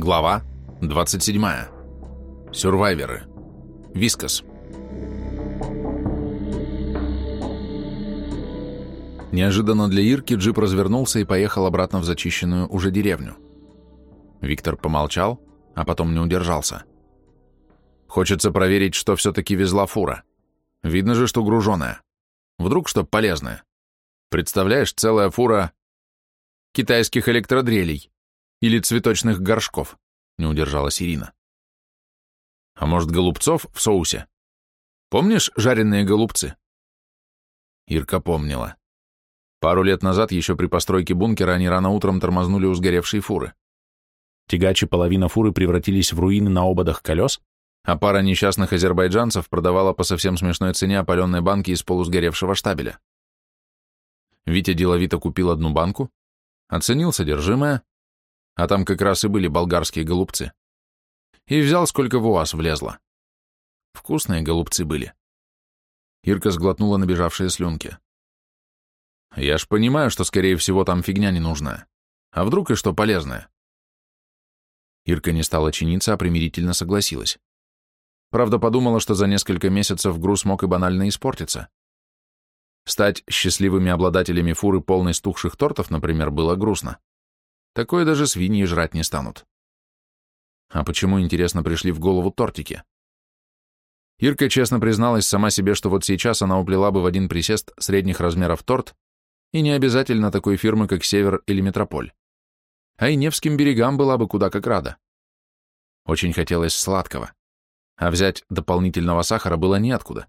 Глава 27. Сюрвайверы. Вискас. Неожиданно для Ирки джип развернулся и поехал обратно в зачищенную уже деревню. Виктор помолчал, а потом не удержался. Хочется проверить, что все-таки везла фура. Видно же, что груженая. Вдруг что полезное. Представляешь, целая фура китайских электродрелей или цветочных горшков, не удержалась Ирина. А может, голубцов в соусе? Помнишь жареные голубцы? Ирка помнила. Пару лет назад, еще при постройке бункера, они рано утром тормознули у сгоревшей фуры. Тягачи половина фуры превратились в руины на ободах колес, а пара несчастных азербайджанцев продавала по совсем смешной цене опаленные банки из полусгоревшего штабеля. Витя деловито купил одну банку, оценил содержимое, а там как раз и были болгарские голубцы, и взял, сколько в УАЗ влезло. Вкусные голубцы были. Ирка сглотнула набежавшие слюнки. Я ж понимаю, что, скорее всего, там фигня ненужная. А вдруг и что полезное? Ирка не стала чиниться, а примирительно согласилась. Правда, подумала, что за несколько месяцев груз мог и банально испортиться. Стать счастливыми обладателями фуры полной стухших тортов, например, было грустно. Такое даже свиньи жрать не станут. А почему, интересно, пришли в голову тортики? Ирка честно призналась сама себе, что вот сейчас она уплела бы в один присест средних размеров торт, и не обязательно такой фирмы, как Север или Метрополь. А и Невским берегам была бы куда как рада. Очень хотелось сладкого а взять дополнительного сахара было неоткуда,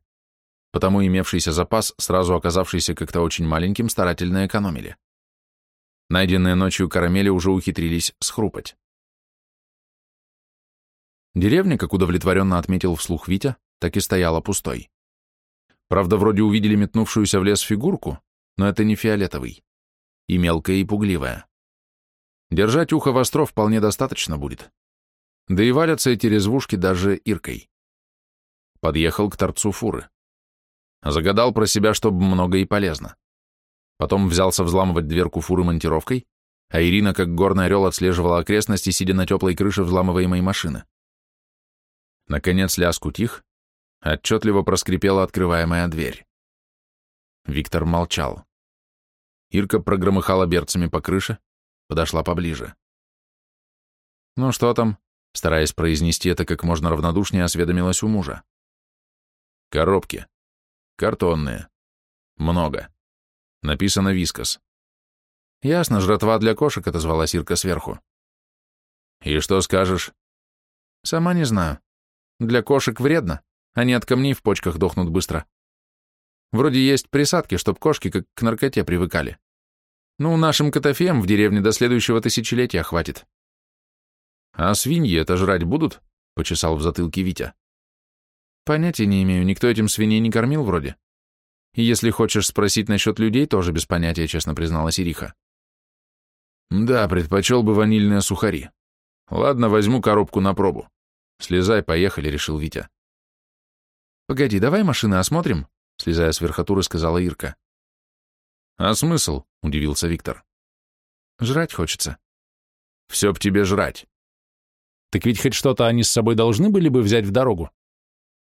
потому имевшийся запас, сразу оказавшийся как-то очень маленьким, старательно экономили. Найденные ночью карамели уже ухитрились схрупать. Деревня, как удовлетворенно отметил вслух Витя, так и стояла пустой. Правда, вроде увидели метнувшуюся в лес фигурку, но это не фиолетовый. И мелкая, и пугливая. Держать ухо востро вполне достаточно будет. Да и валятся эти резвушки даже Иркой. Подъехал к торцу фуры. Загадал про себя, чтобы много и полезно. Потом взялся взламывать дверку фуры монтировкой, а Ирина, как горный орел, отслеживала окрестности, сидя на теплой крыше взламываемой машины. Наконец лязг утих, отчетливо проскрипела открываемая дверь. Виктор молчал. Ирка прогромыхала берцами по крыше, подошла поближе. «Ну что там?» Стараясь произнести это как можно равнодушнее, осведомилась у мужа. Коробки. Картонные. Много. Написано «Вискас». Ясно, жратва для кошек, отозвалась Ирка сверху. И что скажешь? Сама не знаю. Для кошек вредно. Они от камней в почках дохнут быстро. Вроде есть присадки, чтоб кошки как к наркоте привыкали. Ну, нашим котофеям в деревне до следующего тысячелетия хватит. «А свиньи это жрать будут?» — почесал в затылке Витя. «Понятия не имею, никто этим свиней не кормил вроде. И если хочешь спросить насчет людей, тоже без понятия, честно призналась Ириха». «Да, предпочел бы ванильные сухари. Ладно, возьму коробку на пробу. Слезай, поехали», — решил Витя. «Погоди, давай машины осмотрим», — слезая с верхотуры, сказала Ирка. «А смысл?» — удивился Виктор. «Жрать хочется». «Все б тебе жрать. Так ведь хоть что-то они с собой должны были бы взять в дорогу.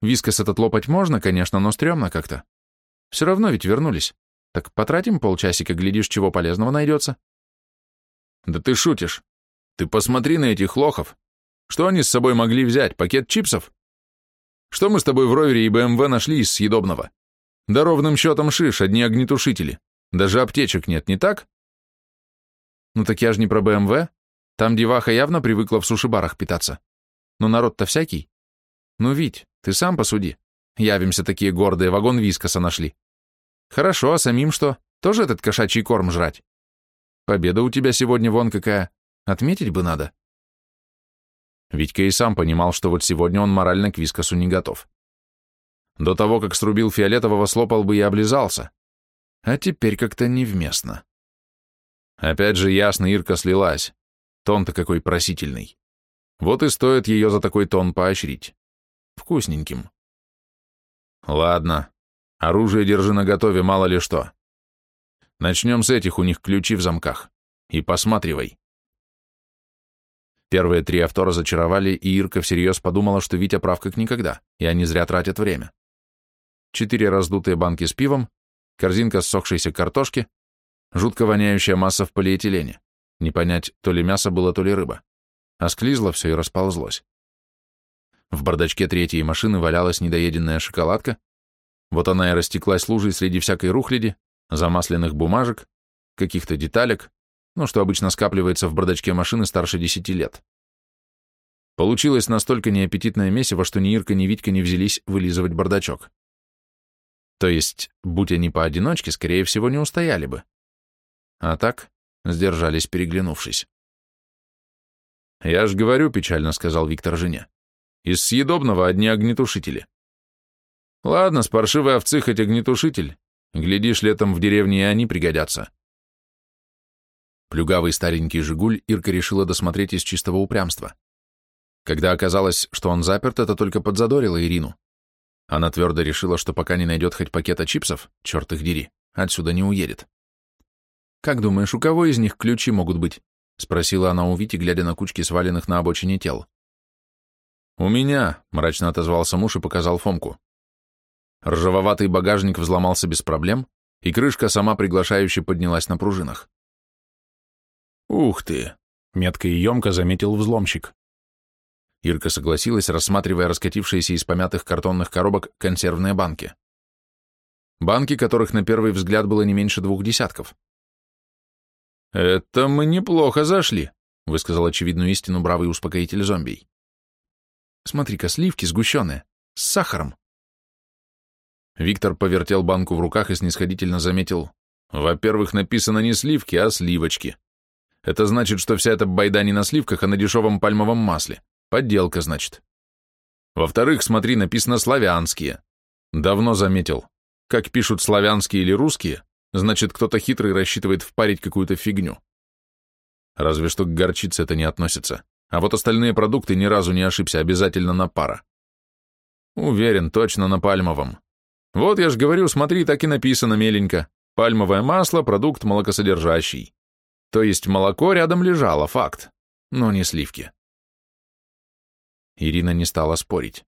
Вискос этот лопать можно, конечно, но стрёмно как-то. Все равно ведь вернулись. Так потратим полчасика, глядишь, чего полезного найдется. Да ты шутишь. Ты посмотри на этих лохов. Что они с собой могли взять? Пакет чипсов? Что мы с тобой в ровере и БМВ нашли из съедобного? Да ровным счетом шиш, одни огнетушители. Даже аптечек нет, не так? Ну так я же не про БМВ. Там деваха явно привыкла в суши-барах питаться. Но народ-то всякий. Ну, Вить, ты сам посуди. Явимся такие гордые, вагон вискоса нашли. Хорошо, а самим что? Тоже этот кошачий корм жрать? Победа у тебя сегодня вон какая. Отметить бы надо. Витька и сам понимал, что вот сегодня он морально к вискосу не готов. До того, как срубил фиолетового, слопал бы и облизался. А теперь как-то невместно. Опять же ясно Ирка слилась. Тон-то какой просительный. Вот и стоит ее за такой тон поощрить. Вкусненьким. Ладно, оружие держи наготове, мало ли что. Начнем с этих, у них ключи в замках. И посматривай. Первые три авто разочаровали, и Ирка всерьез подумала, что Витя прав как никогда, и они зря тратят время. Четыре раздутые банки с пивом, корзинка ссохшейся картошки, жутко воняющая масса в полиэтилене. Не понять, то ли мясо было, то ли рыба. А склизло все и расползлось. В бардачке третьей машины валялась недоеденная шоколадка, вот она и растеклась лужей среди всякой рухляди, замасленных бумажек, каких-то деталек, ну, что обычно скапливается в бардачке машины старше десяти лет. Получилось настолько неаппетитное месиво, что ни Ирка, ни Витька не взялись вылизывать бардачок. То есть, будь они поодиночке, скорее всего, не устояли бы. А так, сдержались, переглянувшись. «Я ж говорю», — печально сказал Виктор жене, — «из съедобного одни огнетушители». «Ладно, с паршивой овцы хоть огнетушитель. Глядишь, летом в деревне и они пригодятся». Плюгавый старенький «Жигуль» Ирка решила досмотреть из чистого упрямства. Когда оказалось, что он заперт, это только подзадорило Ирину. Она твердо решила, что пока не найдет хоть пакета чипсов, черт их дери, отсюда не уедет. «Как думаешь, у кого из них ключи могут быть?» — спросила она у Вити, глядя на кучки сваленных на обочине тел. «У меня», — мрачно отозвался муж и показал Фомку. Ржавоватый багажник взломался без проблем, и крышка сама приглашающе поднялась на пружинах. «Ух ты!» — метко и емко заметил взломщик. Ирка согласилась, рассматривая раскатившиеся из помятых картонных коробок консервные банки. Банки, которых на первый взгляд было не меньше двух десятков. «Это мы неплохо зашли», — высказал очевидную истину бравый успокоитель зомбей. «Смотри-ка, сливки сгущенные, с сахаром». Виктор повертел банку в руках и снисходительно заметил, «Во-первых, написано не сливки, а сливочки. Это значит, что вся эта байда не на сливках, а на дешевом пальмовом масле. Подделка, значит. Во-вторых, смотри, написано «славянские». Давно заметил. Как пишут славянские или русские, значит, кто-то хитрый рассчитывает впарить какую-то фигню. Разве что к горчице это не относится. А вот остальные продукты ни разу не ошибся, обязательно на пара. Уверен, точно на пальмовом. Вот я ж говорю, смотри, так и написано меленько. Пальмовое масло – продукт молокосодержащий. То есть молоко рядом лежало, факт, но не сливки. Ирина не стала спорить.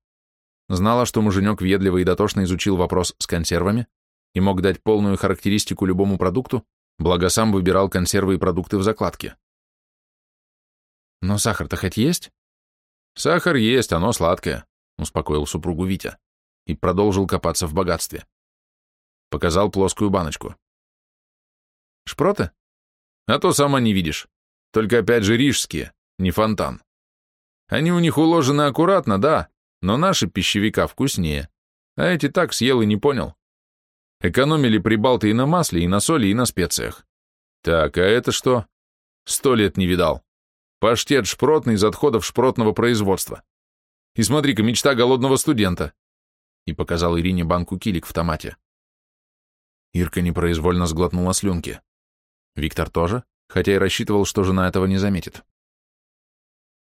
Знала, что муженек въедливо и дотошно изучил вопрос с консервами и мог дать полную характеристику любому продукту, благо сам выбирал консервы и продукты в закладке. «Но сахар-то хоть есть?» «Сахар есть, оно сладкое», — успокоил супругу Витя и продолжил копаться в богатстве. Показал плоскую баночку. «Шпроты?» А то сама не видишь. Только опять же рижские, не фонтан. Они у них уложены аккуратно, да, но наши пищевика вкуснее. А эти так съел и не понял. Экономили прибалты и на масле, и на соли, и на специях. Так, а это что? Сто лет не видал. Паштет шпротный из отходов шпротного производства. И смотри-ка, мечта голодного студента. И показал Ирине банку килик в томате. Ирка непроизвольно сглотнула слюнки. Виктор тоже, хотя и рассчитывал, что жена этого не заметит.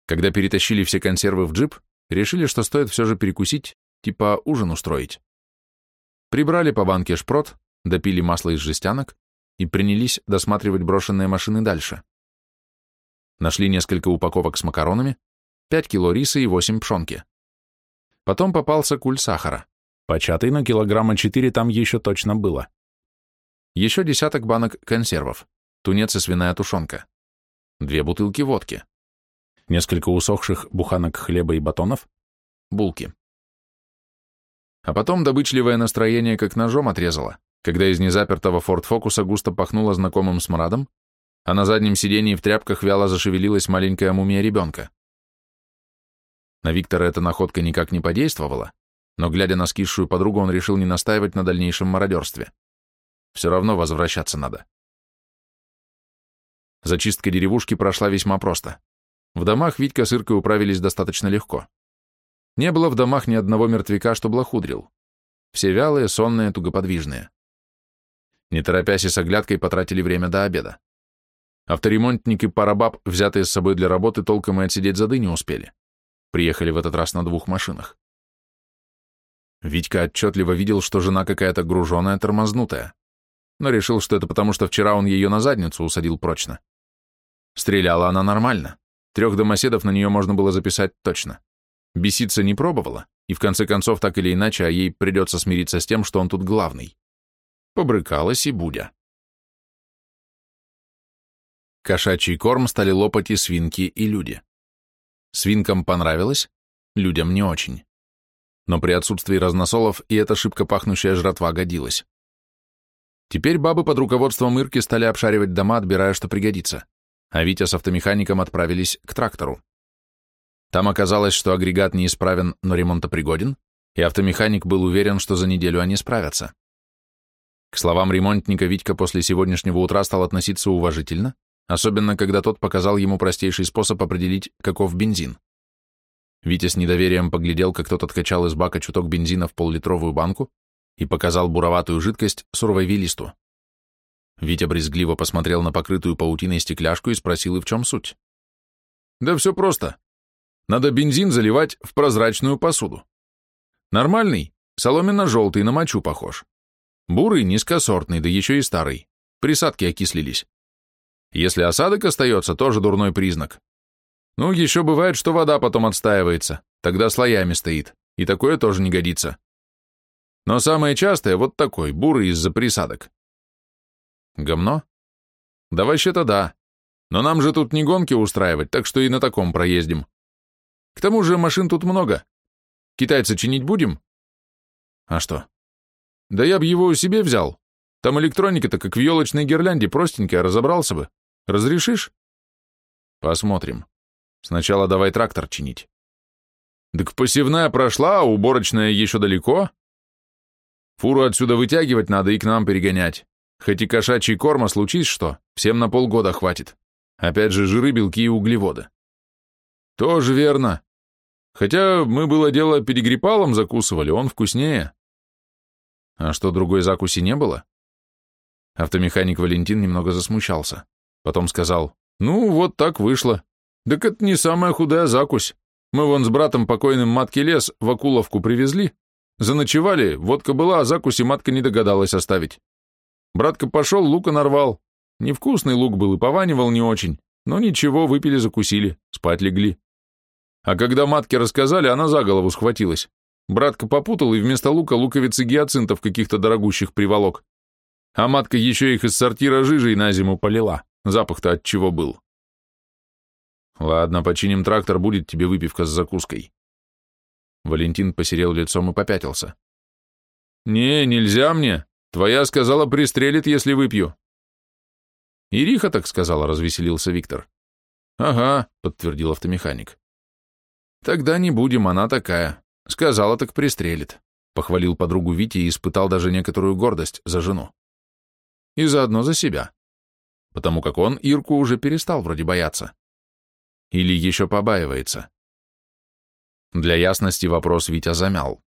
Когда перетащили все консервы в джип, решили, что стоит все же перекусить, типа ужин устроить. Прибрали по банке шпрот, допили масло из жестянок и принялись досматривать брошенные машины дальше. Нашли несколько упаковок с макаронами, 5 кило риса и 8 пшенки. Потом попался куль сахара. Початый на килограмма 4 там еще точно было. Еще десяток банок консервов тунец и свиная тушенка, две бутылки водки, несколько усохших буханок хлеба и батонов, булки. А потом добычливое настроение как ножом отрезало, когда из незапертого Форд Фокуса густо пахнуло знакомым смрадом, а на заднем сидении в тряпках вяло зашевелилась маленькая мумия ребенка. На Виктора эта находка никак не подействовала, но, глядя на скисшую подругу, он решил не настаивать на дальнейшем мародерстве. Все равно возвращаться надо. Зачистка деревушки прошла весьма просто. В домах Витька с Иркой управились достаточно легко. Не было в домах ни одного мертвяка, что блохудрил. Все вялые, сонные, тугоподвижные. Не торопясь и с оглядкой потратили время до обеда. Авторемонтники пара баб, взятые с собой для работы, толком и отсидеть зады не успели. Приехали в этот раз на двух машинах. Витька отчетливо видел, что жена какая-то груженая, тормознутая, но решил, что это потому, что вчера он ее на задницу усадил прочно. Стреляла она нормально, трех домоседов на нее можно было записать точно. Беситься не пробовала, и в конце концов, так или иначе, а ей придется смириться с тем, что он тут главный. Побрыкалась и Будя. Кошачий корм стали лопать и свинки, и люди. Свинкам понравилось, людям не очень. Но при отсутствии разносолов и эта шибко пахнущая жратва годилась. Теперь бабы под руководством Ирки стали обшаривать дома, отбирая, что пригодится, а Витя с автомехаником отправились к трактору. Там оказалось, что агрегат неисправен, но ремонтопригоден, и автомеханик был уверен, что за неделю они справятся. К словам ремонтника Витька после сегодняшнего утра стал относиться уважительно, особенно когда тот показал ему простейший способ определить, каков бензин. Витя с недоверием поглядел, как тот откачал из бака чуток бензина в поллитровую банку и показал буроватую жидкость сурвайвилисту. Витя брезгливо посмотрел на покрытую паутиной стекляшку и спросил, и в чем суть. «Да все просто. Надо бензин заливать в прозрачную посуду. Нормальный, соломенно-желтый, на мочу похож. Бурый, низкосортный, да еще и старый. Присадки окислились. Если осадок остается, тоже дурной признак. Ну, еще бывает, что вода потом отстаивается, тогда слоями стоит, и такое тоже не годится. Но самое частое вот такой, бурый из-за присадок. Гомно? Да вообще-то да. Но нам же тут не гонки устраивать, так что и на таком проездим. К тому же машин тут много. Китайца чинить будем? А что? Да я бы его себе взял. Там электроника-то как в елочной гирлянде, простенькая, разобрался бы. Разрешишь? Посмотрим. Сначала давай трактор чинить. Так посевная прошла, а уборочная еще далеко. Фуру отсюда вытягивать надо и к нам перегонять. Хоть и кошачий корма случись что, всем на полгода хватит. Опять же жиры, белки и углеводы. Тоже верно. Хотя мы было дело перегрипалом закусывали, он вкуснее. А что, другой закуси не было? Автомеханик Валентин немного засмущался. Потом сказал, ну, вот так вышло. Так это не самая худая закусь. Мы вон с братом покойным матки лес в Акуловку привезли. Заночевали, водка была, а закуси матка не догадалась оставить. Братка пошел, лука нарвал. Невкусный лук был и пованивал не очень. Но ничего, выпили, закусили, спать легли. А когда матке рассказали, она за голову схватилась. Братка попутал и вместо лука луковицы гиацинтов каких-то дорогущих приволок. А матка еще их из сортира жижей на зиму полила. Запах-то от чего был. Ладно, починим трактор, будет тебе выпивка с закуской. Валентин посерел лицом и попятился. Не, нельзя мне. Твоя сказала, пристрелит, если выпью. Ириха так сказала, развеселился Виктор. Ага, подтвердил автомеханик. Тогда не будем, она такая. Сказала, так пристрелит. Похвалил подругу Вити и испытал даже некоторую гордость за жену. И заодно за себя. Потому как он Ирку уже перестал вроде бояться. Или еще побаивается. Для ясности вопрос Витя замял.